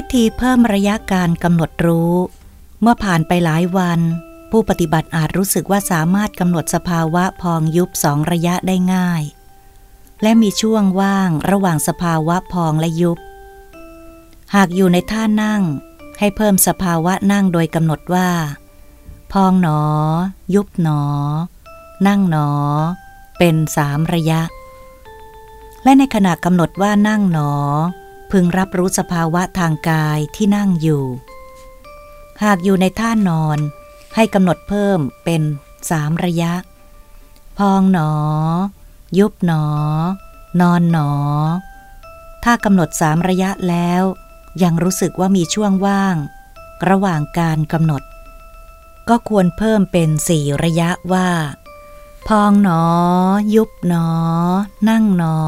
วิธีเพิ่มระยะการกำหนดรู้ เมื่อผ่านไปหลายวัน ผู้ปฏิบัติอาจรู้สึกว่าสามารถกำหนดสภาวะพองยุบสองระยะได้ง่าย และมีช่วงว่างระหว่างสภาวะพองและยุบ หากอยู่ในท่านั่ง ให้เพิ่มสภาวะนั่งโดยกำหนดว่า พองหนอ ยุบหนอ นั่งหนอ เป็นสามระยะ และในขณะกำหนดว่านั่งหนอ พึงรับรู้สภาวะทางกายที่นั่งอยู่ หากอยู่ในท่านอน ให้กำหนดเพิ่มเป็นสามระยะ พองหนอ ยุบหนอ นอนหนอ ถ้ากำหนดสามระยะแล้ว ยังรู้สึกว่ามีช่วงว่าง ระหว่างการกำหนด ก็ควรเพิ่มเป็นสี่ระยะว่า พองหนอ ยุบหนอ นั่งหนอ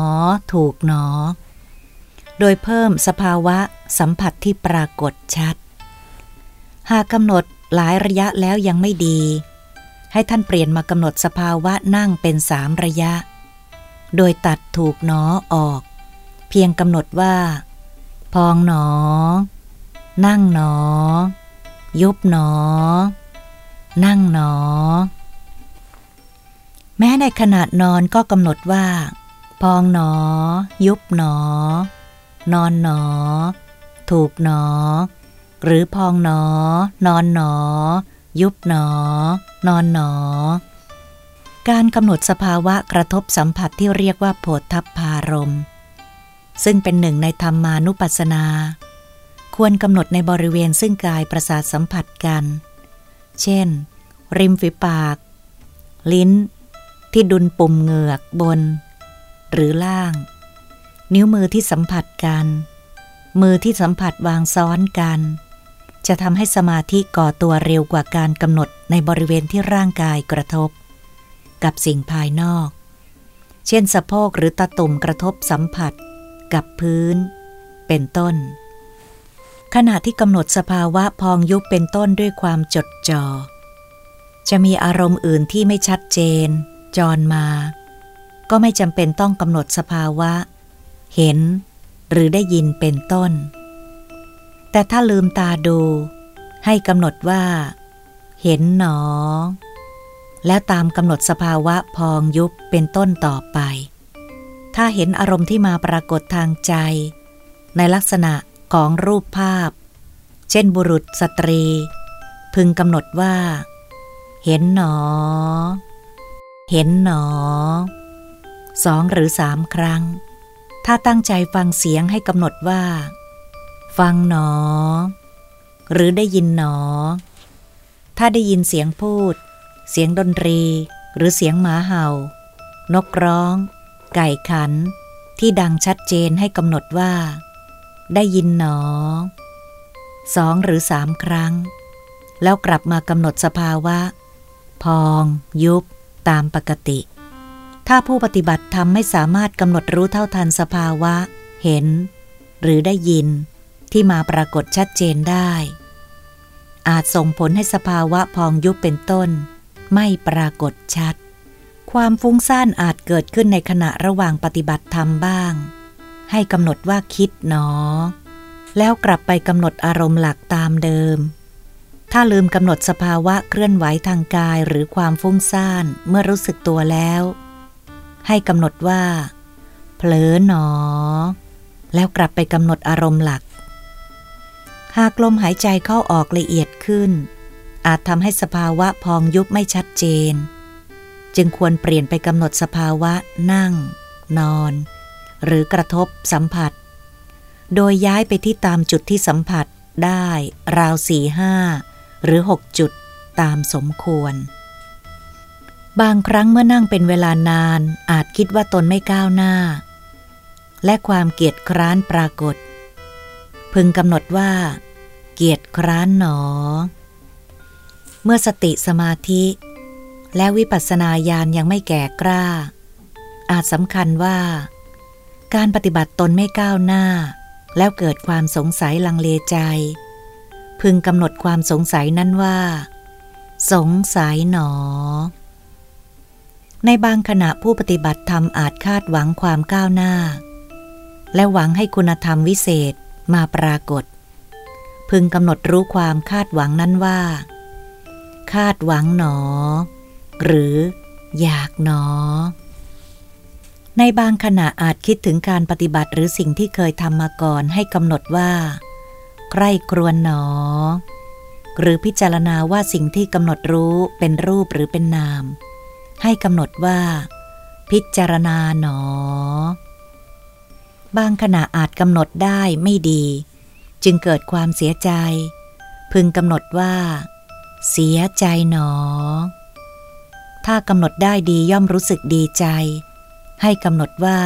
ถูกหนอ โดยเพิ่มสภาวะสัมผัสที่ปรากฏชัด หากกำหนดหลายระยะแล้วยังไม่ดี ให้ท่านเปลี่ยนมากำหนดสภาวะนั่งเป็นสามระยะ โดยตัดถูกหนอออก เพียงกำหนดว่า พองหนอ นั่งหนอ ยุบหนอ นั่งหนอ แม้ในขณะนอนก็กำหนดว่า พองหนอ ยุบหนอ นอนหนอ ถูกหนอ หรือพองหนอ นอนหนอ ยุบหนอ นอนหนอ การกำหนดสภาวะกระทบสัมผัสที่เรียกว่าโผฏฐัพพารม ซึ่งเป็นหนึ่งในธรรมานุปัสสนา ควรกำหนดในบริเวณซึ่งกายประสาทสัมผัสกัน เช่น ริมฝีปาก ลิ้น ที่ดุลปุ่มเหงือกบน หรือล่าง นิ้วมือที่สัมผัสกัน มือที่สัมผัสวางซ้อนกัน จะทำให้สมาธิก่อตัวเร็วกว่าการกำหนดในบริเวณที่ร่างกายกระทบ กับสิ่งภายนอก เช่นสะโพกหรือตะตุ่มกระทบสัมผัส กับพื้น เป็นต้น ขณะที่กำหนดสภาวะพองยุบเป็นต้นด้วยความจดจอ่อจะมีอารมณ์อื่นที่ไม่ชัดเจน จรมา ก็ไม่จำเป็นต้องกำหนดสภาวะ เห็น หรือได้ยินเป็นต้น แต่ถ้าลืมตาดู ให้กำหนดว่า เห็นหนอ แล้วตามกำหนดสภาวะพองยุบเป็นต้นต่อไป ถ้าเห็นอารมณ์ที่มาปรากฏทางใจ ในลักษณะของรูปภาพ เช่นบุรุษสตรี พึงกำหนดว่า เห็นหนอ เห็นหนอสองหรือสามครั้ง ถ้าตั้งใจฟังเสียงให้กำหนดว่า ฟังหนอ หรือได้ยินหนอ ถ้าได้ยินเสียงพูด เสียงดนตรี หรือเสียงหมาเห่า นกร้อง ไก่ขัน ที่ดังชัดเจนให้กำหนดว่า ได้ยินหนอสองหรือสามครั้ง แล้วกลับมากำหนดสภาวะ พอง ยุบ ตามปกติ ถ้าผู้ปฏิบัติทำไม่สามารถกำหนดรู้เท่าทันสภาวะ เห็น หรือได้ยินที่มาปรากฏชัดเจนได้ อาจส่งผลให้สภาวะพองยุบเป็นต้น ไม่ปรากฏชัด ความฟุ้งซ่านอาจเกิดขึ้นในขณะระหว่างปฏิบัติธรรมบ้าง ให้กำหนดว่าคิดหนอ แล้วกลับไปกำหนดอารมณ์หลักตามเดิมถ้าลืมกำหนดสภาวะเคลื่อนไหวทางกายหรือความฟุ้งซ่านเมื่อรู้สึกตัวแล้ว ให้กำหนดว่า เผลอหนอ แล้วกลับไปกำหนดอารมณ์หลัก หากลมหายใจเข้าออกละเอียดขึ้น อาจทำให้สภาวะพองยุบไม่ชัดเจน จึงควรเปลี่ยนไปกำหนดสภาวะนั่ง นอน หรือกระทบสัมผัส โดยย้ายไปที่ตามจุดที่สัมผัสได้ราวสี่ห้าหรือหกจุดตามสมควร บางครั้งเมื่อนั่งเป็นเวลานานอาจคิดว่าตนไม่ก้าวหน้า และความเกียจคร้านปรากฏ พึงกำหนดว่า เกียจคร้านหนอ เมื่อสติสมาธิ และวิปัสสนาญาณยังไม่แก่กล้า อาจสำคัญว่า การปฏิบัติตนไม่ก้าวหน้า แล้วเกิดความสงสัยลังเลใจ พึงกำหนดความสงสัยนั้นว่า สงสัยหนอ ในบางขณะผู้ปฏิบัติธรรมอาจคาดหวังความก้าวหน้า และหวังให้คุณธรรมวิเศษมาปรากฏ พึงกำหนดรู้ความคาดหวังนั้นว่า คาดหวังหนอ หรืออยากหนอ ในบางขณะอาจคิดถึงการปฏิบัติหรือสิ่งที่เคยทำมาก่อนให้กำหนดว่าใกล้ครวนหนอ หรือพิจารณาว่าสิ่งที่กำหนดรู้เป็นรูปหรือเป็นนาม ให้กำหนดว่า พิจารณาหนอ บางขณะอาจกำหนดได้ไม่ดี จึงเกิดความเสียใจ พึงกำหนดว่า เสียใจหนอ ถ้ากำหนดได้ดีย่อมรู้สึกดีใจ ให้กำหนดว่า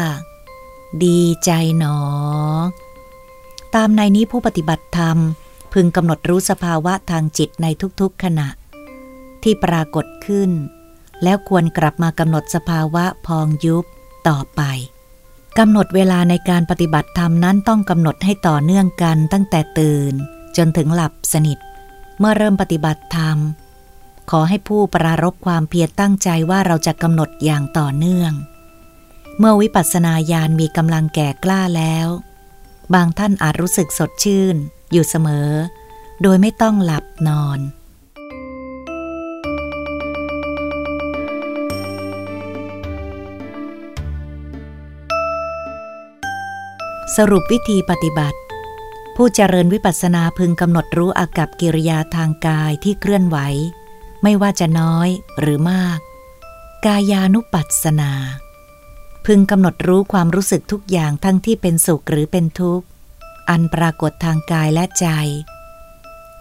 ดีใจหนอ ตามในนี้ผู้ปฏิบัติธรรม พึงกำหนดรู้สภาวะทางจิตในทุกๆขณะ ที่ปรากฏขึ้น แล้วควรกลับมากำหนดสภาวะพองยุบต่อไปกำหนดเวลาในการปฏิบัติธรรมนั้นต้องกำหนดให้ต่อเนื่องกันตั้งแต่ตื่น จนถึงหลับสนิท เมื่อเริ่มปฏิบัติธรรม ขอให้ผู้ปรารบความเพียรตั้งใจว่าเราจะกำหนดอย่างต่อเนื่อง เมื่อวิปัสสนาญาณมีกำลังแก่กล้าแล้ว บางท่านอาจรู้สึกสดชื่น อยู่เสมอ โดยไม่ต้องหลับนอน สรุปวิธีปฏิบัติ ผู้เจริญวิปัสสนาพึงกำหนดรู้อากับกิริยาทางกายที่เคลื่อนไหว ไม่ว่าจะน้อยหรือมาก กายานุปัสสนา พึงกำหนดรู้ความรู้สึกทุกอย่างทั้งที่เป็นสุขหรือเป็นทุกข์ อันปรากฏทางกายและใจ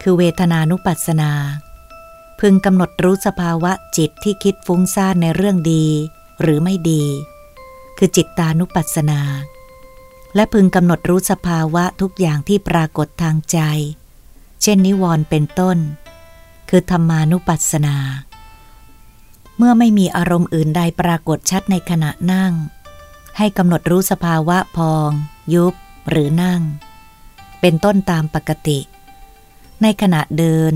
คือเวทนานุปัสสนา พึงกำหนดรู้สภาวะจิตที่คิดฟุ้งซ่านในเรื่องดี หรือไม่ดี คือจิตตานุปัสสนา และพึงกำหนดรู้สภาวะทุกอย่างที่ปรากฏทางใจ เช่นนิวรณ์เป็นต้น คือธรรมานุปัสสนา เมื่อไม่มีอารมณ์อื่นใดปรากฏชัดในขณะนั่ง ให้กำหนดรู้สภาวะพอง ยุบ หรือนั่ง เป็นต้นตามปกติ ในขณะเดิน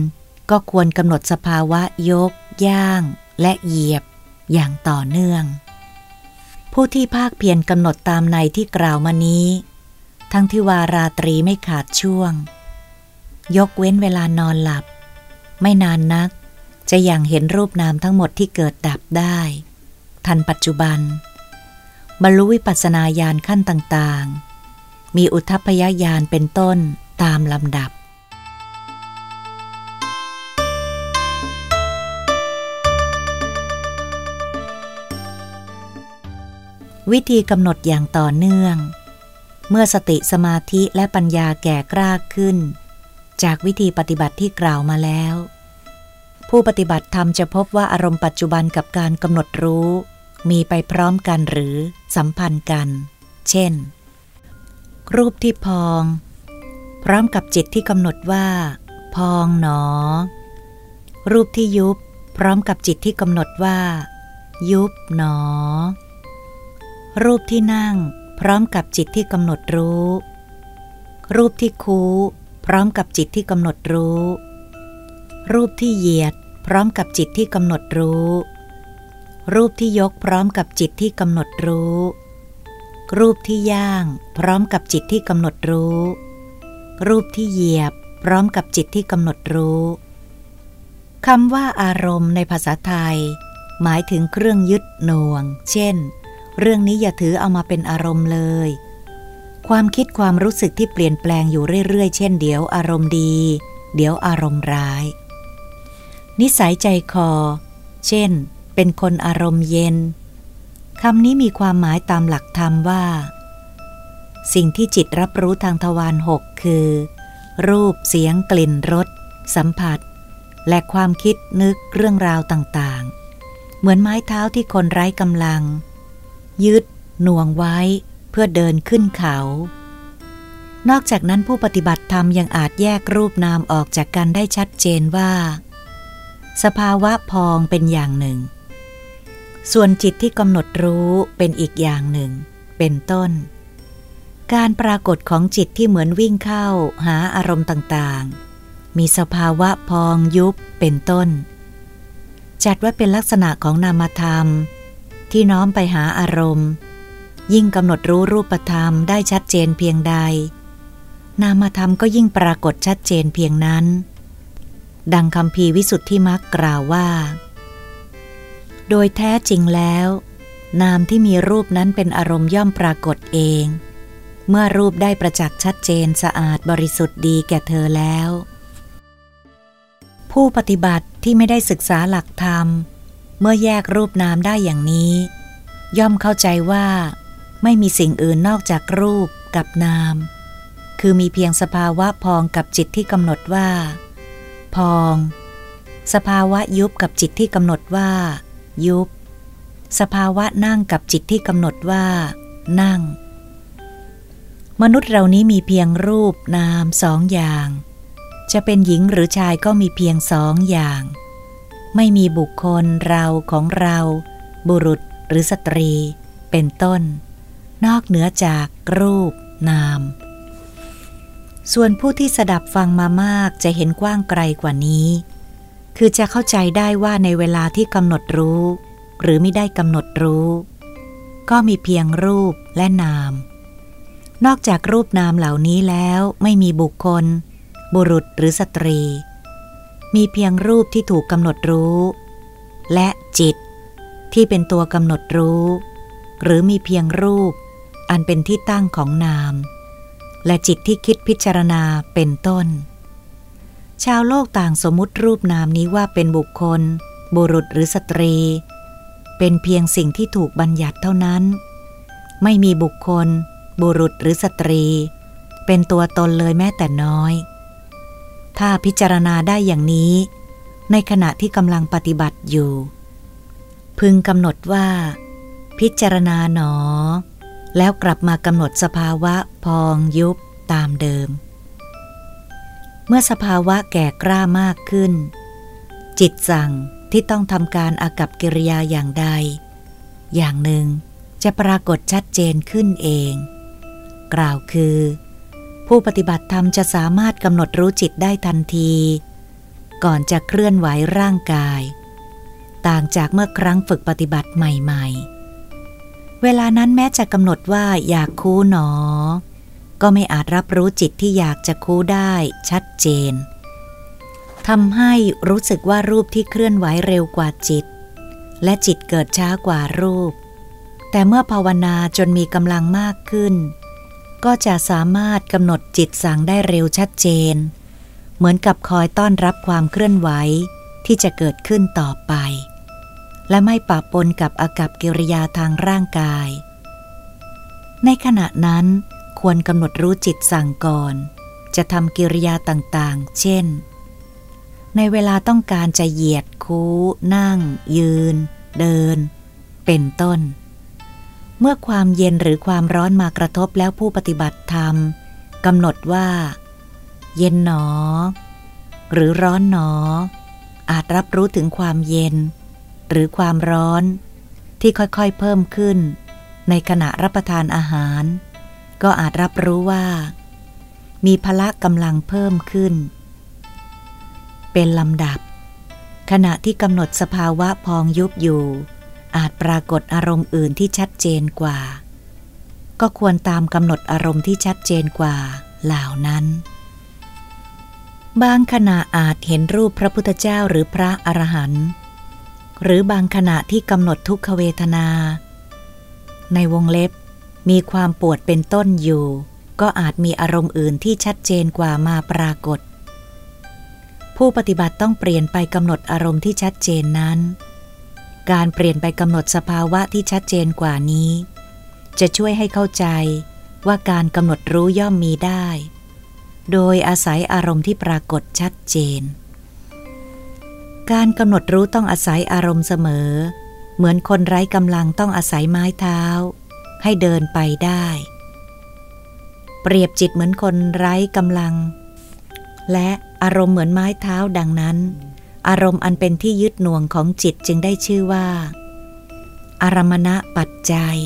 ก็ควรกำหนดสภาวะยก ย่าง และเหยียบ อย่างต่อเนื่อง ผู้ที่ภาคเพียรกำหนดตามในที่กล่าวมานี้ ทั้งที่วาราตรีไม่ขาดช่วง ยกเว้นเวลานอนหลับ ไม่นานนัก จะย่างเห็นรูปนามทั้งหมดที่เกิดดับได้ ทันปัจจุบัน บรรลุวิปัสสนาญาณขั้นต่างๆ มีอุทพยญาณเป็นต้นตามลำดับ วิธีกำหนดอย่างต่อเนื่อง เมื่อสติสมาธิและปัญญาแก่กล้าขึ้น จากวิธีปฏิบัติที่กล่าวมาแล้ว ผู้ปฏิบัติธรรมจะพบว่าอารมณ์ปัจจุบันกับการกำหนดรู้ มีไปพร้อมกันหรือสัมพันธ์กัน เช่น รูปที่พอง พร้อมกับจิตที่กำหนดว่า พองหนอ รูปที่ยุบ พร้อมกับจิตที่กำหนดว่า ยุบหนอ รูปที่นั่ง พร้อมกับจิตที่กำหนดรู้ รูปที่คูพร้อมกับจิตที่กำหนดรู้ รูปที่เหยียด พร้อมกับจิตที่กำหนดรู้ รูปที่ยกพร้อมกับจิตที่กำหนดรู้ รูปที่ย่าง พร้อมกับจิตที่กำหนดรู้ รูปที่เหยียบ พร้อมกับจิตที่กำหนดรู้คำว่าอารมณ์ในภาษาไทย หมายถึงเครื่องยึดหน่วง เช่น เรื่องนี้อย่าถือเอามาเป็นอารมณ์เลย ความคิดความรู้สึกที่เปลี่ยนแปลงอยู่เรื่อยๆ เช่นเดี๋ยวอารมณ์ดี เดี๋ยวอารมณ์ร้าย นิสัยใจคอ เช่น เป็นคนอารมณ์เย็นคำนี้มีความหมายตามหลักธรรมว่า สิ่งที่จิตรับรู้ทางทวารหกคือ รูปเสียงกลิ่นรสสัมผัส และความคิดนึกเรื่องราวต่างๆ เหมือนไม้เท้าที่คนไร้กำลัง ยึดหน่วงไว้เพื่อเดินขึ้นเขา นอกจากนั้นผู้ปฏิบัติธรรมยังอาจแยกรูปนามออกจากกันได้ชัดเจนว่า สภาวะพองเป็นอย่างหนึ่ง ส่วนจิตที่กำหนดรู้เป็นอีกอย่างหนึ่ง เป็นต้น การปรากฏของจิตที่เหมือนวิ่งเข้าหาอารมณ์ต่างๆ มีสภาวะพองยุบเป็นต้น จัดว่าเป็นลักษณะของนามธรรม ที่น้อมไปหาอารมณ์ ยิ่งกำหนดรู้รูปธรรมได้ชัดเจนเพียงใด นามธรรมก็ยิ่งปรากฏชัดเจนเพียงนั้น ดังคำพีวิสุทธิมักกล่าวว่า โดยแท้จริงแล้ว นามที่มีรูปนั้นเป็นอารมณ์ย่อมปรากฏเอง เมื่อรูปได้ประจักษ์ชัดเจนสะอาดบริสุทธิ์ดีแก่เธอแล้ว ผู้ปฏิบัติที่ไม่ได้ศึกษาหลักธรรม เมื่อแยกรูปนามได้อย่างนี้ ย่อมเข้าใจว่า ไม่มีสิ่งอื่นนอกจากรูปกับนาม คือมีเพียงสภาวะพองกับจิตที่กำหนดว่า พอง สภาวะยุบกับจิตที่กำหนดว่า ยุบ สภาวะนั่งกับจิตที่กำหนดว่า นั่ง มนุษย์เรานี้มีเพียงรูปนามสองอย่าง จะเป็นหญิงหรือชายก็มีเพียงสองอย่าง ไม่มีบุคคลเราของเรา บุรุษหรือสตรี เป็นต้น นอกเหนือจากรูป นาม ส่วนผู้ที่สดับฟังมามากจะเห็นกว้างไกลกว่านี้ คือจะเข้าใจได้ว่าในเวลาที่กำหนดรู้ หรือไม่ได้กำหนดรู้ ก็มีเพียงรูปและนาม นอกจากรูปนามเหล่านี้แล้วไม่มีบุคคล บุรุษหรือสตรี มีเพียงรูปที่ถูกกำหนดรู้ และจิต ที่เป็นตัวกำหนดรู้ หรือมีเพียงรูป อันเป็นที่ตั้งของนาม และจิตที่คิดพิจารณาเป็นต้น ชาวโลกต่างสมมติรูปนามนี้ว่าเป็นบุคคล บุรุษหรือสตรี เป็นเพียงสิ่งที่ถูกบัญญัติเท่านั้น ไม่มีบุคคล บุรุษหรือสตรี เป็นตัวตนเลยแม้แต่น้อย ถ้าพิจารณาได้อย่างนี้ ในขณะที่กำลังปฏิบัติอยู่ พึงกำหนดว่า พิจารณาหนอ แล้วกลับมากำหนดสภาวะพองยุบตามเดิม เมื่อสภาวะแก่กล้ามากขึ้น จิตสั่งที่ต้องทำการอากับกิริยาอย่างใด อย่างหนึ่งจะปรากฏชัดเจนขึ้นเอง กล่าวคือ ผู้ปฏิบัติธรรมจะสามารถกำหนดรู้จิตได้ทันที ก่อนจะเคลื่อนไหวร่างกาย ต่างจากเมื่อครั้งฝึกปฏิบัติใหม่ๆ เวลานั้นแม้จะกำหนดว่าอยากคูหนอ ก็ไม่อาจรับรู้จิตที่อยากจะคูได้ชัดเจนทำให้รู้สึกว่ารูปที่เคลื่อนไหวเร็วกว่าจิต และจิตเกิดช้ากว่ารูป แต่เมื่อภาวนาจนมีกำลังมากขึ้น ก็จะสามารถกำหนดจิตสั่งได้เร็วชัดเจน เหมือนกับคอยต้อนรับความเคลื่อนไหวที่จะเกิดขึ้นต่อไป และไม่ปะปนกับอากับกิริยาทางร่างกาย ในขณะนั้นควรกำหนดรู้จิตสั่งก่อน จะทำกิริยาต่างๆ เช่น ในเวลาต้องการจะเหยียดคู้ นั่ง ยืน เดิน เป็นต้น เมื่อความเย็นหรือความร้อนมากระทบแล้วผู้ปฏิบัติธรรมกำหนดว่า เย็นหนอ หรือร้อนหนอ อาจรับรู้ถึงความเย็น หรือความร้อน ที่ค่อยๆเพิ่มขึ้น ในขณะรับประทานอาหาร ก็อาจรับรู้ว่า มีพละกำลังเพิ่มขึ้น เป็นลำดับ ขณะที่กำหนดสภาวะพองยุบอยู่ อาจปรากฏอารมณ์อื่นที่ชัดเจนกว่า ก็ควรตามกำหนดอารมณ์ที่ชัดเจนกว่าเหล่านั้น บางขณะอาจเห็นรูปพระพุทธเจ้าหรือพระอรหันต์หรือบางขณะที่กำหนดทุกขเวทนา ในวงเล็บมีความปวดเป็นต้นอยู่ ก็อาจมีอารมณ์อื่นที่ชัดเจนกว่ามาปรากฏ ผู้ปฏิบัติต้องเปลี่ยนไปกำหนดอารมณ์ที่ชัดเจนนั้น การเปลี่ยนไปกำหนดสภาวะที่ชัดเจนกว่านี้ จะช่วยให้เข้าใจว่าการกำหนดรู้ย่อมมีได้ โดยอาศัยอารมณ์ที่ปรากฏชัดเจน การกำหนดรู้ต้องอาศัยอารมณ์เสมอ เหมือนคนไร้กำลังต้องอาศัยไม้เท้า ให้เดินไปได้ เปรียบจิตเหมือนคนไร้กำลัง และอารมณ์เหมือนไม้เท้าดังนั้น อารมณ์อันเป็นที่ยึดหน่วงของจิตจึงได้ชื่อว่า อารมณะปัจจัย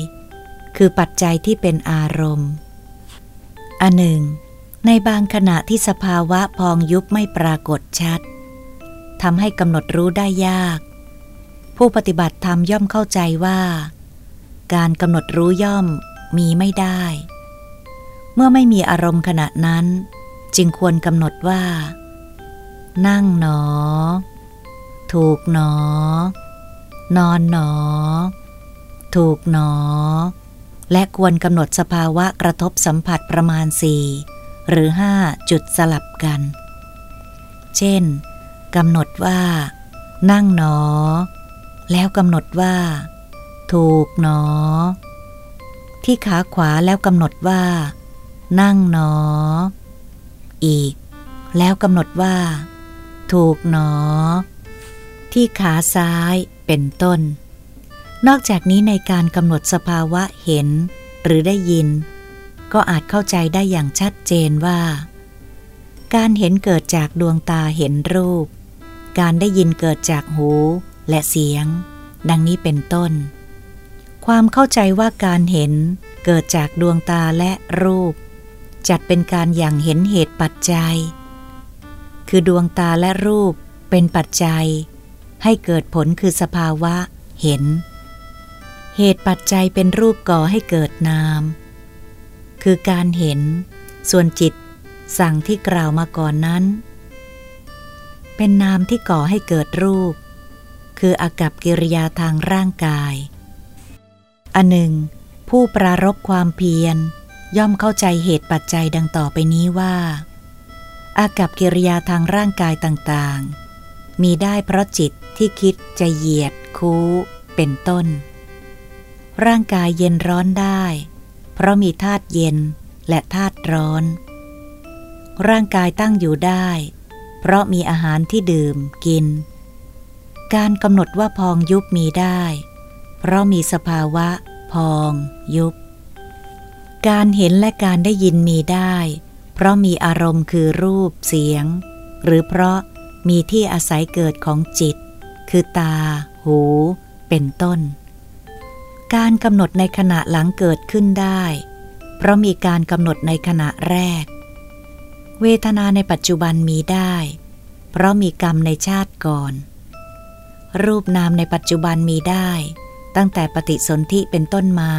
คือปัจจัยที่เป็นอารมณ์ อันหนึ่ง ในบางขณะที่สภาวะพองยุบไม่ปรากฏชัดทำให้กำหนดรู้ได้ยาก ผู้ปฏิบัติธรรมย่อมเข้าใจว่า การกำหนดรู้ย่อมมีไม่ได้ เมื่อไม่มีอารมณ์ขณะนั้น จึงควรกำหนดว่า นั่งหนอ ถูกหนอ นอนหนอ ถูกหนอ และควรกำหนดสภาวะกระทบสัมผัสประมาณสี่หรือห้าจุดสลับกัน เช่นกำหนดว่า นั่งหนอ แล้วกำหนดว่า ถูกหนอ ที่ขาขวาแล้วกำหนดว่า นั่งหนอ อีก แล้วกำหนดว่า ถูกหนอ ที่ขาซ้ายเป็นต้น นอกจากนี้ในการกำหนดสภาวะเห็นหรือได้ยิน ก็อาจเข้าใจได้อย่างชัดเจนว่า การเห็นเกิดจากดวงตาเห็นรูป การได้ยินเกิดจากหูและเสียง ดังนี้เป็นต้น ความเข้าใจว่าการเห็นเกิดจากดวงตาและรูป จัดเป็นการอย่างเห็นเหตุปัจจัย คือดวงตาและรูปเป็นปัจจัย ให้เกิดผลคือสภาวะ เห็น เหตุปัจจัยเป็นรูปก่อให้เกิดนาม คือการเห็น ส่วนจิต สั่งที่กล่าวมาก่อนนั้น เป็นนามที่ก่อให้เกิดรูป คืออากับกิริยาทางร่างกาย อันหนึ่ง ผู้ปรารบความเพียร ย่อมเข้าใจเหตุปัจจัยดังต่อไปนี้ว่าอากับกิริยาทางร่างกายต่างๆ มีได้เพราะจิต ที่คิดจะเหยียดคู้ เป็นต้น ร่างกายเย็นร้อนได้ เพราะมีธาตุเย็นและธาตุร้อน ร่างกายตั้งอยู่ได้ เพราะมีอาหารที่ดื่มกิน การกำหนดว่าพองยุบมีได้ เพราะมีสภาวะ พองยุบ การเห็นและการได้ยินมีได้ เพราะมีอารมณ์คือรูปเสียง หรือเพราะมีที่อาศัยเกิดของจิต คือตา หู เป็นต้น การกำหนดในขณะหลังเกิดขึ้นได้ เพราะมีการกำหนดในขณะแรก เวทนาในปัจจุบันมีได้ เพราะมีกรรมในชาติก่อน รูปนามในปัจจุบันมีได้ ตั้งแต่ปฏิสนธิเป็นต้นมา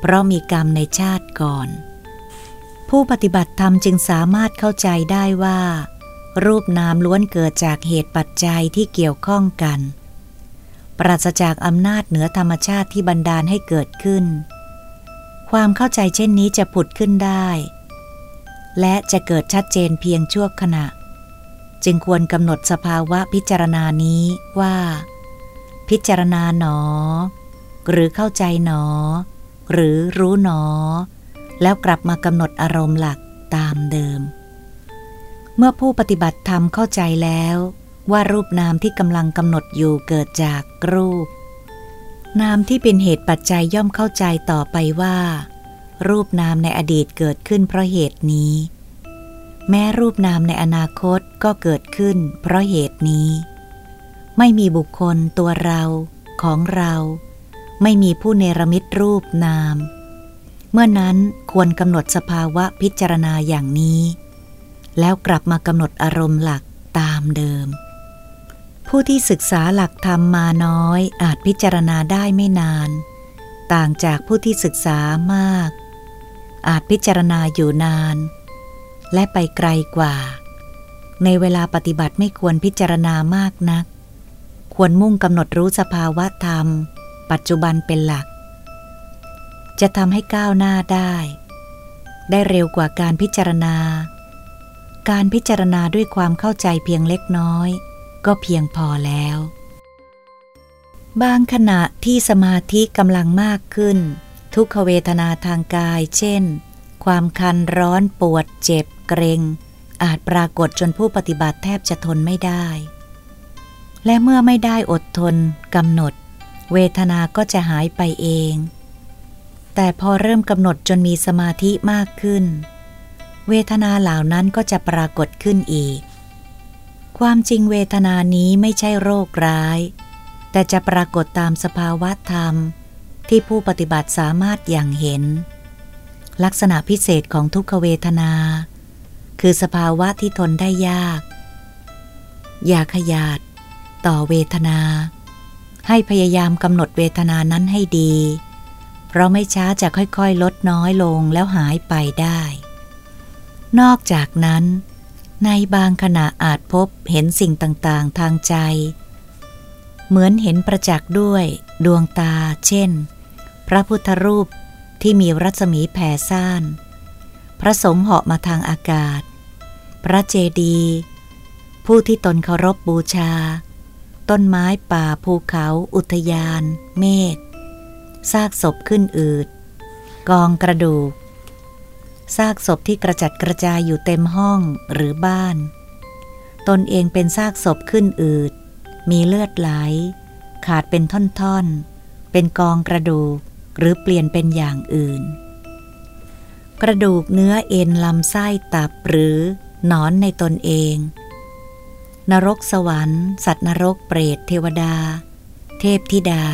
เพราะมีกรรมในชาติก่อน ผู้ปฏิบัติธรรมจึงสามารถเข้าใจได้ว่า รูปนามล้วนเกิดจากเหตุปัจจัยที่เกี่ยวข้องกัน ปราศจากอำนาจเหนือธรรมชาติที่บันดาลให้เกิดขึ้น ความเข้าใจเช่นนี้จะผุดขึ้นได้ และจะเกิดชัดเจนเพียงชั่วขณะ จึงควรกำหนดสภาวะพิจารณานี้ว่า พิจารณาหนอ หรือเข้าใจหนอ หรือรู้หนอ แล้วกลับมากำหนดอารมณ์หลักตามเดิม เมื่อผู้ปฏิบัติธรรมเข้าใจแล้ว ว่ารูปนามที่กำลังกำหนดอยู่เกิดจากรูป นามที่เป็นเหตุปัจจัยย่อมเข้าใจต่อไปว่า รูปนามในอดีตเกิดขึ้นเพราะเหตุนี้ แม้รูปนามในอนาคตก็เกิดขึ้น เพราะเหตุนี้ ไม่มีบุคคลตัวเราของเรา ไม่มีผู้เนรมิตรูปนาม เมื่อนั้นควรกำหนดสภาวะพิจารณาอย่างนี้ แล้วกลับมากำหนดอารมณ์หลักตามเดิม ผู้ที่ศึกษาหลักธรรมมาน้อยอาจพิจารณาได้ไม่นาน ต่างจากผู้ที่ศึกษามาก อาจพิจารณาอยู่นาน และไปไกลกว่า ในเวลาปฏิบัติไม่ควรพิจารณามากนัก ควรมุ่งกำหนดรู้สภาวะธรรม ปัจจุบันเป็นหลัก จะทำให้ก้าวหน้าได้ ได้เร็วกว่าการพิจารณา การพิจารณาด้วยความเข้าใจเพียงเล็กน้อย ก็เพียงพอแล้ว บางขณะที่สมาธิกำลังมากขึ้น ทุกขเวทนาทางกาย เช่น ความคันร้อนปวดเจ็บเกรง อาจปรากฏจนผู้ปฏิบัติแทบจะทนไม่ได้ และเมื่อไม่ได้อดทนกำหนด เวทนาก็จะหายไปเอง แต่พอเริ่มกำหนดจนมีสมาธิมากขึ้น เวทนาเหล่านั้นก็จะปรากฏขึ้นอีก ความจริงเวทนานี้ไม่ใช่โรคร้าย แต่จะปรากฏตามสภาวะธรรม ที่ผู้ปฏิบัติสามารถอย่างเห็น ลักษณะพิเศษของทุกขเวทนา คือสภาวะที่ทนได้ยาก อย่าขยาด ต่อเวทนา ให้พยายามกำหนดเวทนานั้นให้ดี เพราะไม่ช้าจะค่อยๆ ลดน้อยลงแล้วหายไปได้ นอกจากนั้น ในบางขณะอาจพบเห็นสิ่งต่างๆ ทางใจ เหมือนเห็นประจักษ์ด้วยดวงตา เช่น พระพุทธรูปที่มีรัศมีแผ่ซ่าน พระสงฆ์เหาะมาทางอากาศ พระเจดีย์ผู้ที่ตนเคารพบบูชา ต้นไม้ป่าภูเขา อุทยาน เมฆซากศพขึ้นอืด กองกระดูก ซากศพที่กระจัดกระจายอยู่เต็มห้องหรือบ้าน ตนเองเป็นซากศพขึ้นอืด มีเลือดไหล ขาดเป็นท่อนๆ เป็นกองกระดูกหรือเปลี่ยนเป็นอย่างอื่น กระดูกเนื้อเอ็นลำไส้ตับหรือหนอนในตนเอง นรกสวรรค์ สัตว์นรกเปรตเทวดา เทพธิดา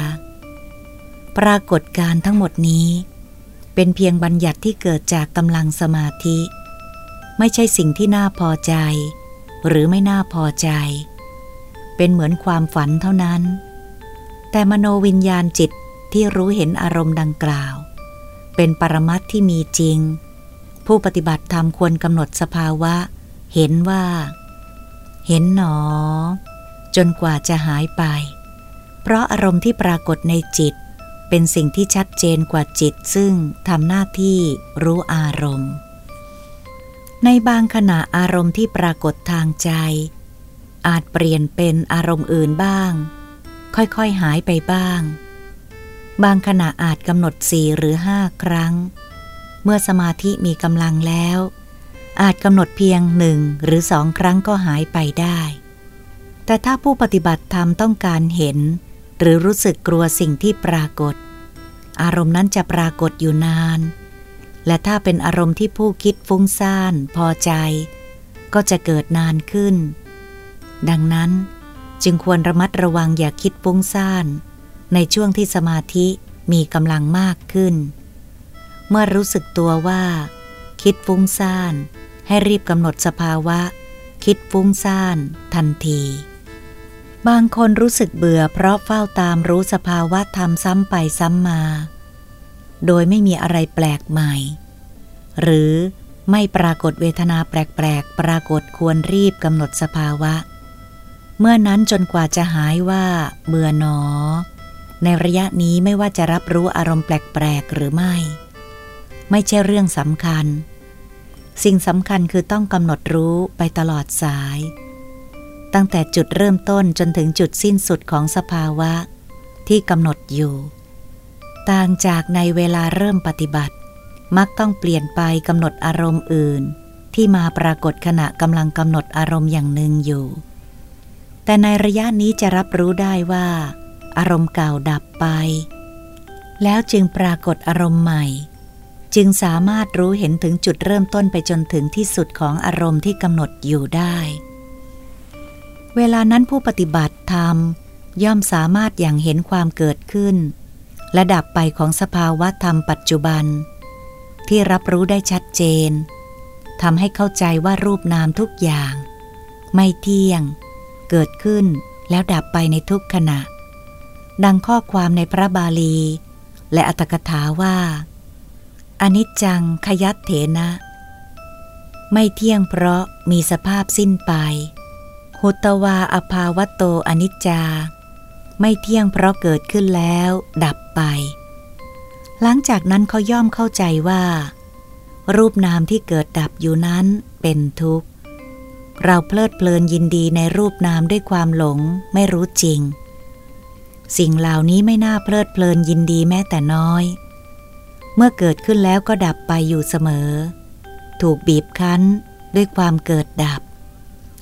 ปรากฏการทั้งหมดนี้ เป็นเพียงบัญญัติที่เกิดจากกำลังสมาธิ ไม่ใช่สิ่งที่น่าพอใจ หรือไม่น่าพอใจ เป็นเหมือนความฝันเท่านั้น แต่มโนวิญญาณจิตที่รู้เห็นอารมณ์ดังกล่าว เป็นปรมัตที่มีจริง ผู้ปฏิบัติธรรมควรกำหนดสภาวะ เห็นว่า เห็นหนอ จนกว่าจะหายไป เพราะอารมณ์ที่ปรากฏในจิต เป็นสิ่งที่ชัดเจนกว่าจิตซึ่งทำหน้าที่รู้อารมณ์ ในบางขณะอารมณ์ที่ปรากฏทางใจ อาจเปลี่ยนเป็นอารมณ์อื่นบ้าง ค่อยๆหายไปบ้าง บางขณะอาจกำหนดสี่หรือห้าครั้ง เมื่อสมาธิมีกำลังแล้ว อาจกำหนดเพียงหนึ่งหรือสองครั้งก็หายไปได้ แต่ถ้าผู้ปฏิบัติธรรมต้องการเห็น หรือรู้สึกกลัวสิ่งที่ปรากฏ อารมณ์นั้นจะปรากฏอยู่นาน และถ้าเป็นอารมณ์ที่ผู้คิดฟุ้งซ่านพอใจ ก็จะเกิดนานขึ้น ดังนั้นจึงควรระมัดระวังอย่าคิดฟุ้งซ่านในช่วงที่สมาธิมีกำลังมากขึ้น เมื่อรู้สึกตัวว่า คิดฟุ้งซ่าน ให้รีบกำหนดสภาวะ คิดฟุ้งซ่าน ทันที บางคนรู้สึกเบื่อเพราะเฝ้าตามรู้สภาวะทำซ้ำไปซ้ำมา โดยไม่มีอะไรแปลกใหม่ หรือไม่ปรากฏเวทนาแปลกๆ ปรากฏควรรีบกำหนดสภาวะ เมื่อนั้นจนกว่าจะหายว่า เบื่อหนอ ในระยะนี้ไม่ว่าจะรับรู้อารมณ์แปลกๆ หรือไม่ ไม่ใช่เรื่องสำคัญ สิ่งสำคัญคือต้องกำหนดรู้ไปตลอดสาย ตั้งแต่จุดเริ่มต้นจนถึงจุดสิ้นสุดของสภาวะ ที่กำหนดอยู่ ต่างจากในเวลาเริ่มปฏิบัติ มักต้องเปลี่ยนไปกำหนดอารมณ์อื่น ที่มาปรากฏขณะกำลังกำหนดอารมณ์อย่างหนึ่งอยู่ แต่ในระยะนี้จะรับรู้ได้ว่า อารมณ์เก่าดับไป แล้วจึงปรากฏอารมณ์ใหม่ จึงสามารถรู้เห็นถึงจุดเริ่มต้นไปจนถึงที่สุดของอารมณ์ที่กำหนดอยู่ได้ เวลานั้นผู้ปฏิบัติธรรมย่อมสามารถอย่างเห็นความเกิดขึ้น และดับไปของสภาวะธรรมปัจจุบัน ที่รับรู้ได้ชัดเจนทำให้เข้าใจว่ารูปนามทุกอย่าง ไม่เที่ยง เกิดขึ้นแล้วดับไปในทุกขณะ ดังข้อความในพระบาลี และอัตถกถาว่าอนิจจังขยัตเถนะ ไม่เที่ยงเพราะมีสภาพสิ้นไป หุตวาอภาวโตอนิจจา ไม่เที่ยงเพราะเกิดขึ้นแล้ว ดับไป หลังจากนั้นเขาย่อมเข้าใจว่า รูปนามที่เกิดดับอยู่นั้นเป็นทุกข์ เราเพลิดเพลินยินดีในรูปนามด้วยความหลงไม่รู้จริง สิ่งเหล่านี้ไม่น่าเพลิดเพลินยินดีแม้แต่น้อย เมื่อเกิดขึ้นแล้วก็ดับไปอยู่เสมอ ถูกบีบคั้นด้วยความเกิดดับ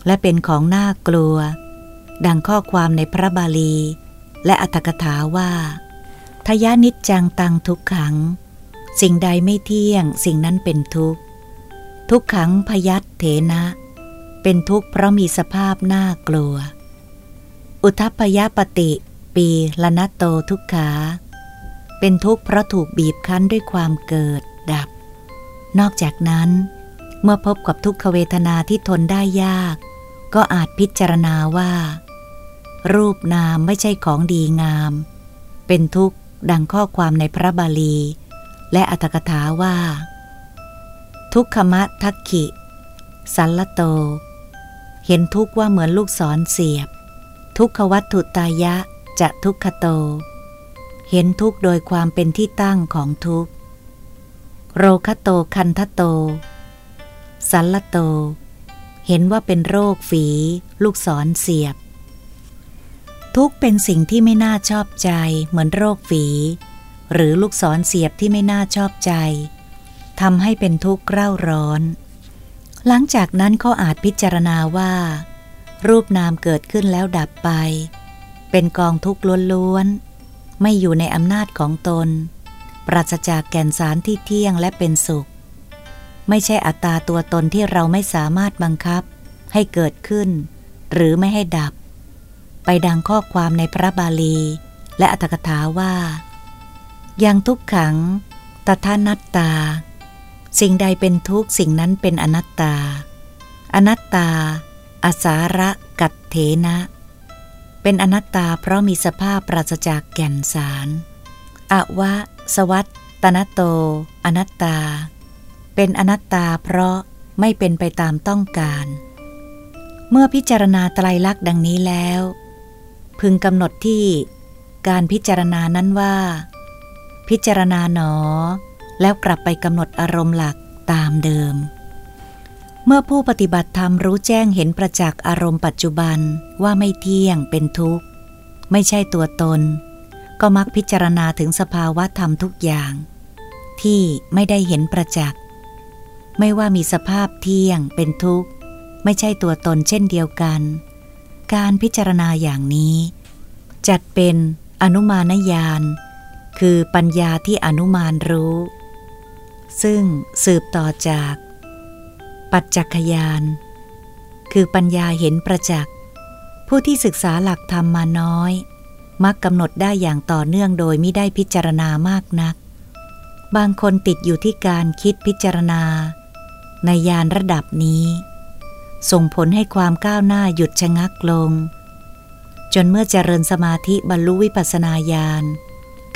และเป็นของน่ากลัว ดังข้อความในพระบาลี และอัตถกถาว่า ทยานิจจังตังทุกขัง สิ่งใดไม่เที่ยงสิ่งนั้นเป็นทุกข์ ทุกขังพยัตเถนะ เป็นทุกข์เพราะมีสภาพน่ากลัว อุทัพยปติปีละนัตโตทุกขา เป็นทุกข์เพราะถูกบีบคั้นด้วยความเกิดดับ นอกจากนั้น เมื่อพบกับทุกขเวทนาที่ทนได้ยาก ก็อาจพิจารณาว่า รูปนามไม่ใช่ของดีงาม เป็นทุกข์ดังข้อความในพระบาลี และอัตถกถาว่า ทุกขมะทักขิ สัลโต เห็นทุกข์ว่าเหมือนลูกศรเสียบ ทุกขวัตถุตายะจะทุกขโต เห็นทุกข์โดยความเป็นที่ตั้งของทุกโรคโตคันทโต สัลลโต เห็นว่าเป็นโรคฝี ลูกศรเสียบ ทุกเป็นสิ่งที่ไม่น่าชอบใจเหมือนโรคฝี หรือลูกศรเสียบที่ไม่น่าชอบใจทำให้เป็นทุกข์เร่าร้อน หลังจากนั้นเขาอาจพิจารณาว่า รูปนามเกิดขึ้นแล้วดับไป เป็นกองทุกข์ล้วนๆ ไม่อยู่ในอำนาจของตน ปราศจากแก่นสารที่เที่ยงและเป็นสุข ไม่ใช่อัตตาตัวตนที่เราไม่สามารถบังคับ ให้เกิดขึ้น หรือไม่ให้ดับ ไปดังข้อความในพระบาลี และอัตถกถาว่า ยังทุกขังตถานัตตา สิ่งใดเป็นทุกสิ่งนั้นเป็นอนัตตา อนัตตา อาสาระกัตเถนะ เป็นอนัตตาเพราะมีสภาพปราศจากแก่นสารอวะ สวัตตนโต อนัตตา เป็นอนัตตาเพราะไม่เป็นไปตามต้องการ เมื่อพิจารณาไตรลักษณ์ดังนี้แล้ว พึงกำหนดที่การพิจารณานั้นว่า พิจารณาหนอ แล้วกลับไปกำหนดอารมณ์หลักตามเดิม เมื่อผู้ปฏิบัติธรรมรู้แจ้งเห็นประจักษ์อารมณ์ปัจจุบันว่าไม่เที่ยงเป็นทุกข์ ไม่ใช่ตัวตน ก็มักพิจารณาถึงสภาวะธรรมทุกอย่าง ที่ไม่ได้เห็นประจักษ์ ไม่ว่ามีสภาพเที่ยงเป็นทุกข์ ไม่ใช่ตัวตนเช่นเดียวกัน การพิจารณาอย่างนี้ จัดเป็นอนุมานญาณคือปัญญาที่อนุมานรู้ ซึ่งสืบต่อจาก ปัจจักขยานคือปัญญาเห็นประจักษ์ ผู้ที่ศึกษาหลักธรรมมาน้อย มักกำหนดได้อย่างต่อเนื่องโดยไม่ได้พิจารณามากนัก บางคนติดอยู่ที่การคิดพิจารณา ในยานระดับนี้ ส่งผลให้ความก้าวหน้าหยุดชะงักลง จนเมื่อเจริญสมาธิบรรลุวิปัสนาญาณ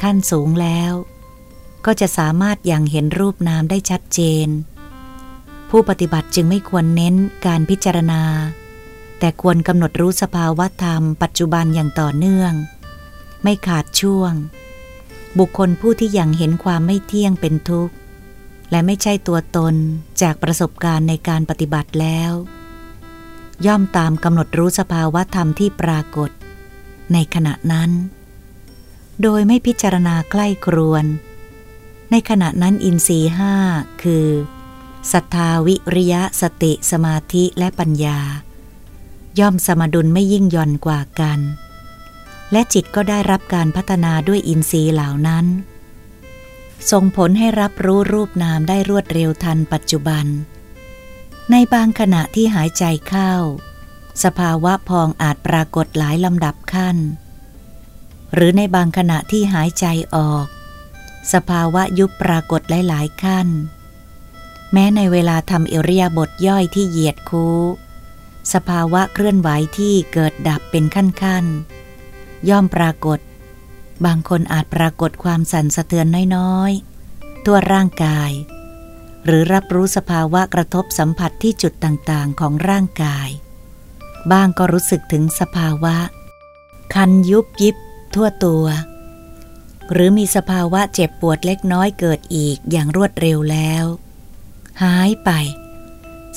ขั้นสูงแล้ว ก็จะสามารถอย่างเห็นรูปนามได้ชัดเจน ผู้ปฏิบัติจึงไม่ควรเน้นการพิจารณา แต่ควรกำหนดรู้สภาวะธรรมปัจจุบันอย่างต่อเนื่อง ไม่ขาดช่วง บุคคลผู้ที่ยังเห็นความไม่เที่ยงเป็นทุกข์ และไม่ใช่ตัวตนจากประสบการณ์ในการปฏิบัติแล้ว ย่อมตามกำหนดรู้สภาวะธรรมที่ปรากฏ ในขณะนั้น โดยไม่พิจารณาใกล้ครวน ในขณะนั้นอินทรีห้าคือศรัทธาวิริยะสติสมาธิและปัญญา ย่อมสมดุลไม่ยิ่งย่อนกว่ากัน และจิตก็ได้รับการพัฒนาด้วยอินทรีย์เหล่านั้น ส่งผลให้รับรู้รูปนามได้รวดเร็วทันปัจจุบัน ในบางขณะที่หายใจเข้า สภาวะพองอาจปรากฏหลายลำดับขั้น หรือในบางขณะที่หายใจออก สภาวะยุบปรากฏหลายๆขั้น แม้ในเวลาทำเอริยาบทย่อยที่เหยียดคูสภาวะเคลื่อนไหวที่เกิดดับเป็นขั้นๆ ย่อมปรากฏ บางคนอาจปรากฏความสั่นสะเทือนน้อยๆตัวร่างกาย หรือรับรู้สภาวะกระทบสัมผัสที่จุดต่างๆของร่างกาย บ้างก็รู้สึกถึงสภาวะ คันยุบยิบทั่วตัว หรือมีสภาวะเจ็บปวดเล็กน้อยเกิดอีกอย่างรวดเร็วแล้ว หายไป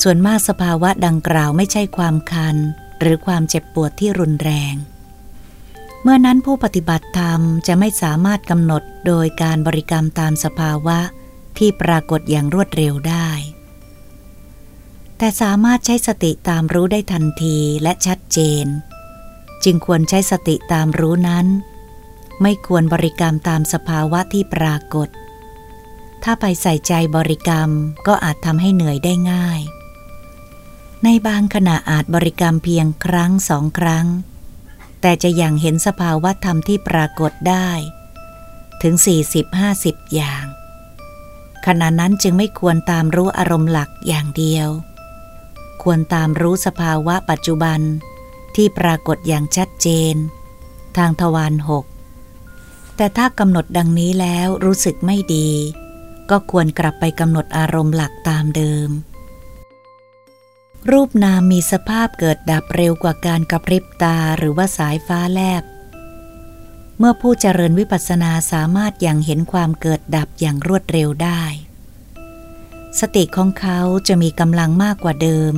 ส่วนมากสภาวะดังกล่าวไม่ใช่ความคัน หรือความเจ็บปวดที่รุนแรง เมื่อนั้นผู้ปฏิบัติธรรมจะไม่สามารถกำหนดโดยการบริกรรมตามสภาวะที่ปรากฏอย่างรวดเร็วได้ แต่สามารถใช้สติตามรู้ได้ทันทีและชัดเจน จึงควรใช้สติตามรู้นั้น ไม่ควรบริกรรมตามสภาวะที่ปรากฏ ถ้าไปใส่ใจบริกรรมก็อาจทำให้เหนื่อยได้ง่าย ในบางขณะอาจบริกรรมเพียงครั้งสองครั้ง แต่จะยังเห็นสภาวะธรรมที่ปรากฏได้ ถึง 40-50 อย่าง ขณะนั้นจึงไม่ควรตามรู้อารมณ์หลักอย่างเดียว ควรตามรู้สภาวะปัจจุบันที่ปรากฏอย่างชัดเจน ทางทวารหกแต่ถ้ากำหนดดังนี้แล้วรู้สึกไม่ดี ก็ควรกลับไปกำหนดอารมณ์หลักตามเดิม รูปนามมีสภาพเกิดดับเร็วกว่าการกระพริบตาหรือว่าสายฟ้าแลบ เมื่อผู้เจริญวิปัสสนาสามารถยังเห็นความเกิดดับอย่างรวดเร็วได้ สติของเขาจะมีกำลังมากกว่าเดิม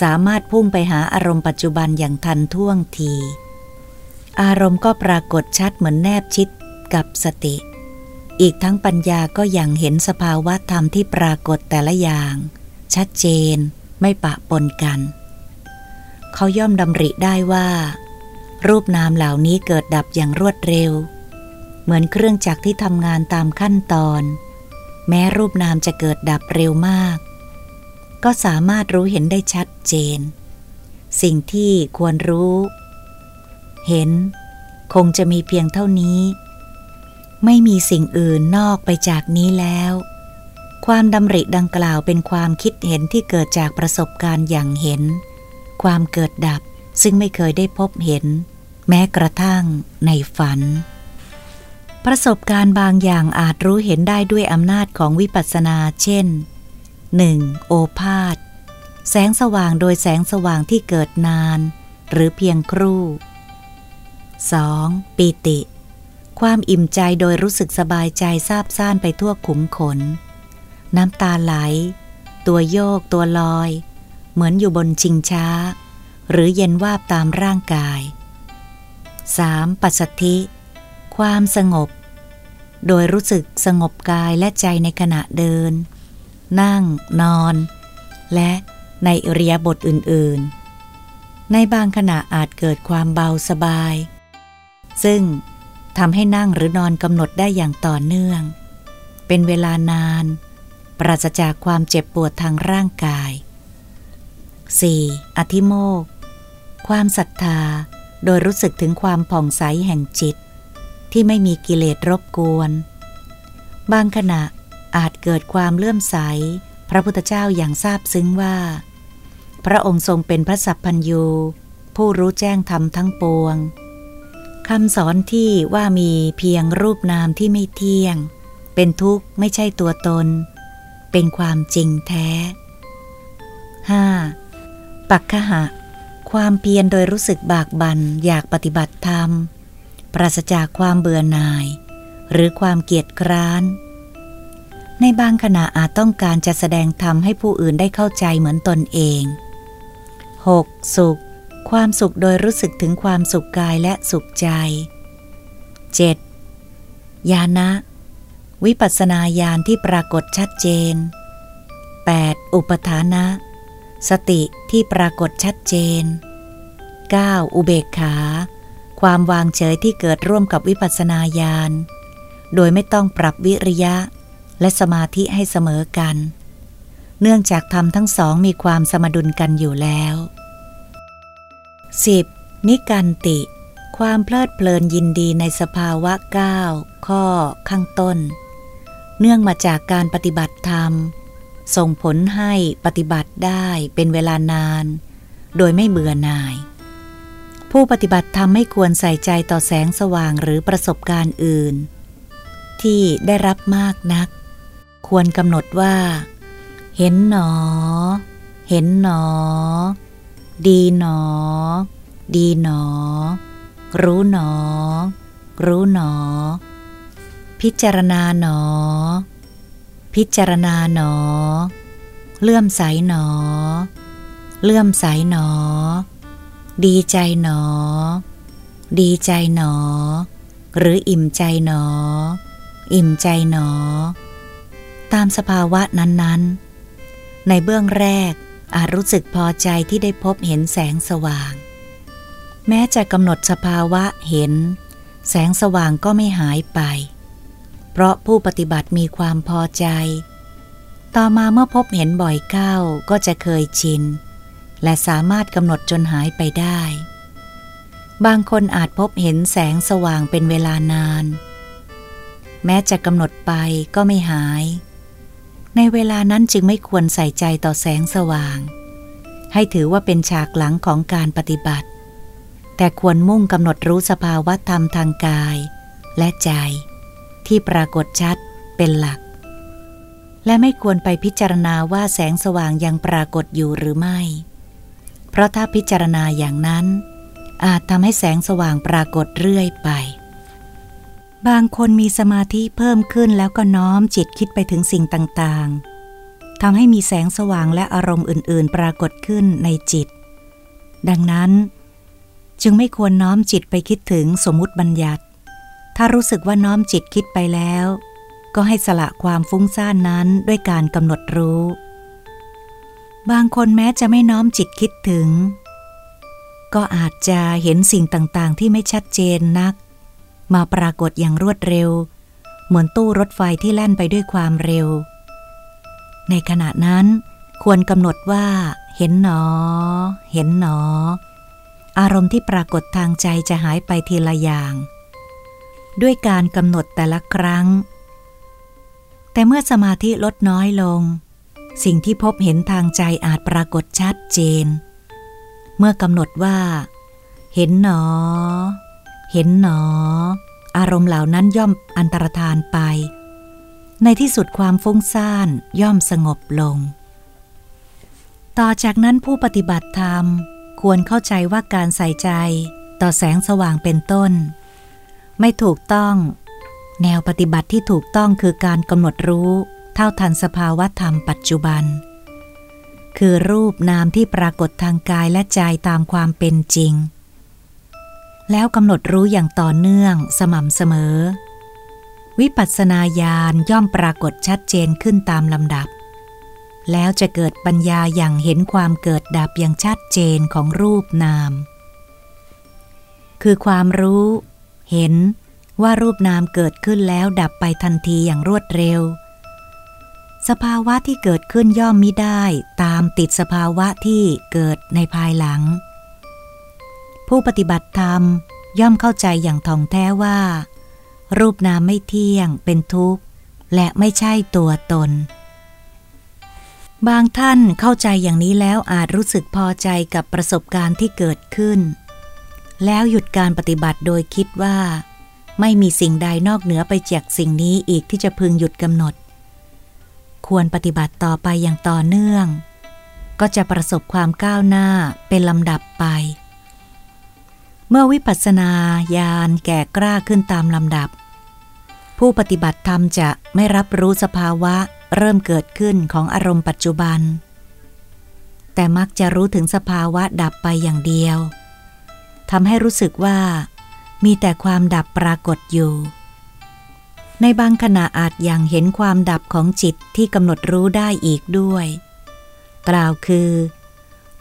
สามารถพุ่งไปหาอารมณ์ปัจจุบันอย่างทันท่วงที อารมณ์ก็ปรากฏชัดเหมือนแนบชิดกับสติ อีกทั้งปัญญาก็ยังเห็นสภาวะธรรมที่ปรากฏแต่ละอย่าง ชัดเจน ไม่ปะปนกัน เขาย่อมดำริได้ว่า รูปนามเหล่านี้เกิดดับอย่างรวดเร็ว เหมือนเครื่องจักรที่ทำงานตามขั้นตอน แม้รูปนามจะเกิดดับเร็วมาก ก็สามารถรู้เห็นได้ชัดเจน สิ่งที่ควรรู้ เห็น คงจะมีเพียงเท่านี้ ไม่มีสิ่งอื่นนอกไปจากนี้แล้ว ความดำริดังกล่าวเป็นความคิดเห็นที่เกิดจากประสบการณ์อย่างเห็น ความเกิดดับซึ่งไม่เคยได้พบเห็น แม้กระทั่งในฝัน ประสบการณ์บางอย่างอาจรู้เห็นได้ด้วยอำนาจของวิปัสสนา เช่น 1. โอภาษแสงสว่างโดยแสงสว่างที่เกิดนาน หรือเพียงครู่ 2. ปีติ ความอิ่มใจโดยรู้สึกสบายใจซาบซ่านไปทั่วขุมขน น้ำตาไหล ตัวโยกตัวลอย เหมือนอยู่บนชิงช้า หรือเย็นวาบตามร่างกาย 3. ปัสสธิ ความสงบ โดยรู้สึกสงบกายและใจในขณะเดิน นั่ง นอน และในอริยบทอื่น ๆ ในบางขณะอาจเกิดความเบาสบาย ซึ่งทำให้นั่งหรือนอนกำหนดได้อย่างต่อเนื่อง เป็นเวลานาน ปราศจากความเจ็บปวดทางร่างกาย 4. อธิโมก ความศรัทธาโดยรู้สึกถึงความผ่องใสแห่งจิต ที่ไม่มีกิเลสรบกวน บางขณะอาจเกิดความเลื่อมใส พระพุทธเจ้าอย่างทราบซึ้งว่า พระองค์ทรงเป็นพระสัพพัญญูผู้รู้แจ้งธรรมทั้งปวงคำสอนที่ว่ามีเพียงรูปนามที่ไม่เที่ยง เป็นทุกข์ไม่ใช่ตัวตน เป็นความจริงแท้ 5. ปักขะ ความเพียรโดยรู้สึกบากบัน่นอยากปฏิบัติธรรม ปราศจากความเบื่อหน่าย หรือความเกียจคร้าน ในบางขณะอาจต้องการจะแสดงธรรมให้ผู้อื่นได้เข้าใจเหมือนตนเอง 6. สุข ความสุขโดยรู้สึกถึงความสุขกายและสุขใจ 7. ญาณะ วิปัสนาญาณที่ปรากฏชัดเจน 8. อุปทานะ สติที่ปรากฏชัดเจน 9. อุเบกขา ความวางเฉยที่เกิดร่วมกับวิปัสนาญาณ โดยไม่ต้องปรับวิริยะ และสมาธิให้เสมอกัน เนื่องจากธรรมทั้งสองมีความสมดุลกันอยู่แล้ว 10. นิกันติ ความเพลิดเพลินยินดีในสภาวะก้าข้อข้างต้น เนื่องมาจากการปฏิบัติธรรม ส่งผลให้ปฏิบัติได้เป็นเวลานาน โดยไม่เบื่อหน่าย ผู้ปฏิบัติธรรมไม่ควรใส่ใจต่อแสงสว่างหรือประสบการณ์อื่น ที่ได้รับมากนัก ควรกำหนดว่า เห็นหนอ เห็นหนอ ดีหนอ ดีหนอ รู้หนอ รู้หนอ พิจารณาหนอ พิจารณาหนอ เลื่อมใสหนอ เลื่อมใสหนอ ดีใจหนอ ดีใจหนอ หรืออิ่มใจหนอ อิ่มใจหนอ ตามสภาวะนั้นๆ ในเบื้องแรกอาจรู้สึกพอใจที่ได้พบเห็นแสงสว่าง แม้จะกำหนดสภาวะเห็น แสงสว่างก็ไม่หายไป เพราะผู้ปฏิบัติมีความพอใจ ต่อมาเมื่อพบเห็นบ่อยเข้าก็จะเคยชิน และสามารถกำหนดจนหายไปได้ บางคนอาจพบเห็นแสงสว่างเป็นเวลานาน แม้จะกำหนดไปก็ไม่หาย ในเวลานั้นจึงไม่ควรใส่ใจต่อแสงสว่าง ให้ถือว่าเป็นฉากหลังของการปฏิบัติ แต่ควรมุ่งกำหนดรู้สภาวะธรรมทางกายและใจ ที่ปรากฏชัดเป็นหลัก และไม่ควรไปพิจารณาว่าแสงสว่างยังปรากฏอยู่หรือไม่ เพราะถ้าพิจารณาอย่างนั้น อาจทำให้แสงสว่างปรากฏเรื่อยไป บางคนมีสมาธิเพิ่มขึ้นแล้วก็น้อมจิตคิดไปถึงสิ่งต่างๆทำให้มีแสงสว่างและอารมณ์อื่น ๆ ปรากฏขึ้นในจิต ดังนั้น จึงไม่ควรน้อมจิตไปคิดถึงสมมติบัญญัติ ถ้ารู้สึกว่าน้อมจิตคิดไปแล้ว ก็ให้สละความฟุ้งซ่านนั้นด้วยการกำหนดรู้ บางคนแม้จะไม่น้อมจิตคิดถึง ก็อาจจะเห็นสิ่งต่างๆ ที่ไม่ชัดเจนนัก มาปรากฏอย่างรวดเร็ว เหมือนตู้รถไฟที่แล่นไปด้วยความเร็ว ในขณะนั้น ควรกำหนดว่า เห็นหนอ เห็นหนอ อารมณ์ที่ปรากฏทางใจจะหายไปทีละอย่าง ด้วยการกำหนดแต่ละครั้ง แต่เมื่อสมาธิลดน้อยลง สิ่งที่พบเห็นทางใจอาจปรากฏชัดเจน เมื่อกำหนดว่า เห็นหนอ เห็นหนอ อารมณ์เหล่านั้นย่อมอันตรธานไป ในที่สุดความฟุ้งซ่านย่อมสงบลง ต่อจากนั้นผู้ปฏิบัติธรรมควรเข้าใจว่าการใส่ใจต่อแสงสว่างเป็นต้น ไม่ถูกต้อง แนวปฏิบัติที่ถูกต้องคือการกำหนดรู้ เท่าทันสภาวะธรรมปัจจุบัน คือรูปนามที่ปรากฏทางกายและใจตามความเป็นจริง แล้วกำหนดรู้อย่างต่อเนื่องสม่ำเสมอ วิปัสสนาญาณย่อมปรากฏชัดเจนขึ้นตามลำดับแล้วจะเกิดปัญญาอย่างเห็นความเกิดดับอย่างชัดเจนของรูปนาม คือความรู้ เห็นว่ารูปนามเกิดขึ้นแล้วดับไปทันทีอย่างรวดเร็ว สภาวะที่เกิดขึ้นย่อมมิได้ตามติดสภาวะที่เกิดในภายหลัง ผู้ปฏิบัติธรรมย่อมเข้าใจอย่างท่องแท้ว่า รูปนามไม่เที่ยงเป็นทุกข์ และไม่ใช่ตัวตน บางท่านเข้าใจอย่างนี้แล้วอาจรู้สึกพอใจกับประสบการณ์ที่เกิดขึ้น แล้วหยุดการปฏิบัติโดยคิดว่า ไม่มีสิ่งใดนอกเหนือไปจากสิ่งนี้อีกที่จะพึงหยุดกำหนด ควรปฏิบัติต่อไปอย่างต่อเนื่อง ก็จะประสบความก้าวหน้าเป็นลำดับไป เมื่อวิปัสสนาญาณแก่กล้าขึ้นตามลำดับ ผู้ปฏิบัติธรรมจะไม่รับรู้สภาวะเริ่มเกิดขึ้นของอารมณ์ปัจจุบัน แต่มักจะรู้ถึงสภาวะดับไปอย่างเดียว ทำให้รู้สึกว่า มีแต่ความดับปรากฏอยู่ ในบางขณะอาจยังเห็นความดับของจิตที่กำหนดรู้ได้อีกด้วย กล่าวคือ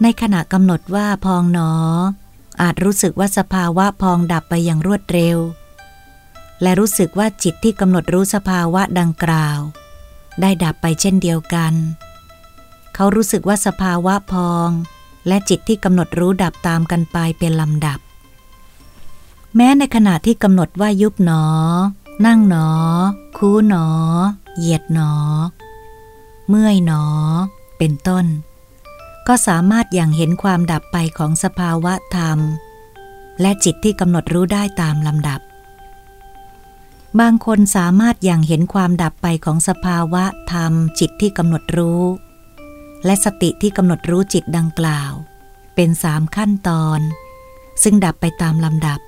ในขณะกำหนดว่าพองหนอ อาจรู้สึกว่าสภาวะพองดับไปอย่างรวดเร็ว และรู้สึกว่าจิตที่กำหนดรู้สภาวะดังกล่าว ได้ดับไปเช่นเดียวกัน เขารู้สึกว่าสภาวะพอง และจิตที่กำหนดรู้ดับตามกันไปเป็นลำดับ แม้ในขณะที่กำหนดว่ายุบหนอ นั่งหนอ คูหนอ เหยียดหนอ เมื่อยหนอ เป็นต้น ก็สามารถอย่างเห็นความดับไปของสภาวะธรรม และจิตที่กำหนดรู้ได้ตามลำดับบางคนสามารถอย่างเห็นความดับไปของสภาวะธรรม จิตที่กำหนดรู้ และสติที่กำหนดรู้จิตดังกล่าว เป็นสามขั้นตอน ซึ่งดับไปตามลำดับ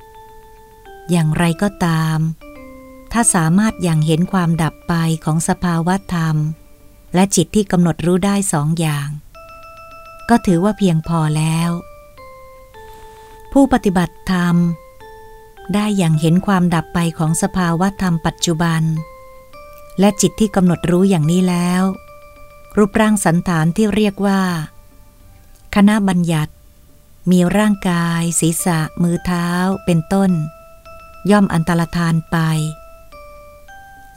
อย่างไรก็ตาม ถ้าสามารถอย่างเห็นความดับไปของสภาวะธรรม และจิตที่กำหนดรู้ได้สองอย่าง ก็ถือว่าเพียงพอแล้ว ผู้ปฏิบัติธรรม ได้อย่างเห็นความดับไปของสภาวะธรรมปัจจุบัน และจิตที่กำหนดรู้อย่างนี้แล้ว รูปร่างสันฐานที่เรียกว่า คณะบัญญัติ มีร่างกาย ศีรษะ มือเท้า เป็นต้น ย่อมอันตรธานไป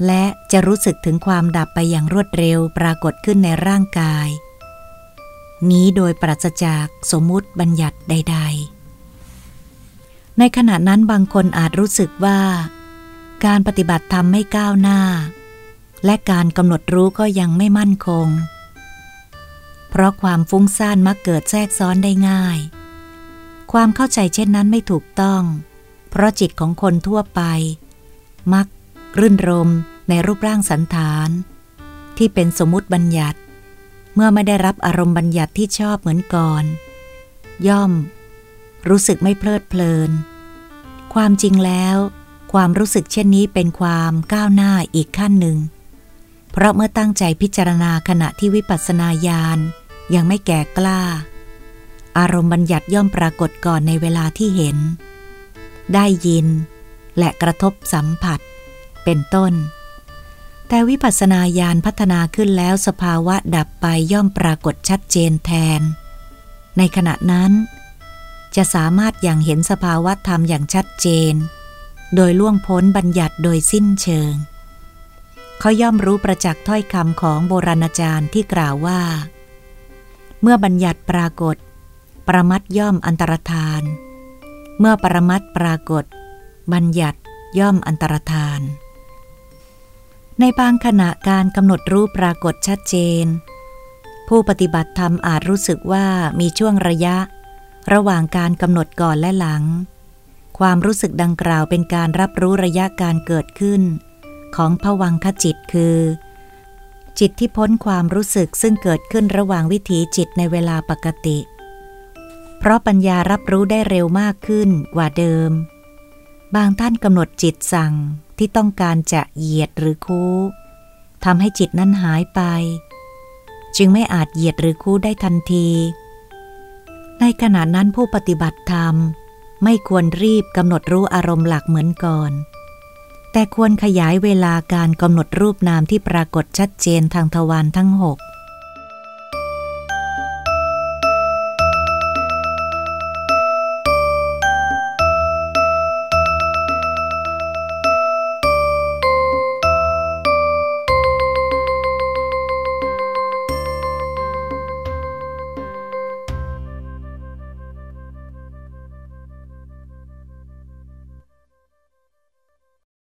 และจะรู้สึกถึงความดับไปอย่างรวดเร็วปรากฏขึ้นในร่างกาย นี้โดยปราศจากสมมุติบัญญัติใด ๆ ในขณะนั้นบางคนอาจรู้สึกว่า การปฏิบัติธรรมไม่ก้าวหน้า และการกำหนดรู้ก็ยังไม่มั่นคง เพราะความฟุ้งซ่านมักเกิดแทรกซ้อนได้ง่าย ความเข้าใจเช่นนั้นไม่ถูกต้อง เพราะจิตของคนทั่วไป มัก รื่นรมในรูปร่างสันฐาน ที่เป็นสมมติบัญญัติ เมื่อไม่ได้รับอารมณ์บัญญัติที่ชอบเหมือนก่อน ย่อม รู้สึกไม่เพลิดเพลิน ความจริงแล้ว ความรู้สึกเช่นนี้เป็นความก้าวหน้าอีกขั้นหนึ่ง เพราะเมื่อตั้งใจพิจารณาขณะที่วิปัสสนาญาณยังไม่แก่กล้า อารมณ์บัญญัติย่อมปรากฏก่อนในเวลาที่เห็น ได้ยิน และกระทบสัมผัส เป็นต้น แต่วิปัสสนาญาณพัฒนาขึ้นแล้วสภาวะดับไปย่อมปรากฏชัดเจนแทน ในขณะนั้น จะสามารถอย่างเห็นสภาวะธรรมอย่างชัดเจน โดยล่วงพ้นบัญญัติโดยสิ้นเชิง เขาย่อมรู้ประจักษ์ถ้อยคำของโบราณอาจารย์ที่กล่าวว่า เมื่อบัญญัติปรากฏ ประมัดย่อมอันตรธาน เมื่อประมัดปรากฏ บัญญัติย่อมอันตรธาน ในบางขณะการกำหนดรู้ปรากฏชัดเจน ผู้ปฏิบัติธรรมอาจรู้สึกว่ามีช่วงระยะ ระหว่างการกำหนดก่อนและหลัง ความรู้สึกดังกล่าวเป็นการรับรู้ระยะการเกิดขึ้น ของผวังคจิตคือ จิตที่พ้นความรู้สึกซึ่งเกิดขึ้นระหว่างวิถีจิตในเวลาปกติ เพราะปัญญารับรู้ได้เร็วมากขึ้นกว่าเดิม บางท่านกำหนดจิตสั่งที่ต้องการจะเหยียดหรือคู่ทำให้จิตนั้นหายไป จึงไม่อาจเหยียดหรือคู่ได้ทันที ในขณะนั้นผู้ปฏิบัติธรรม ไม่ควรรีบกำหนดรู้อารมณ์หลักเหมือนก่อน แต่ควรขยายเวลาการกำหนดรูปนามที่ปรากฏชัดเจนทางทวารทั้งหก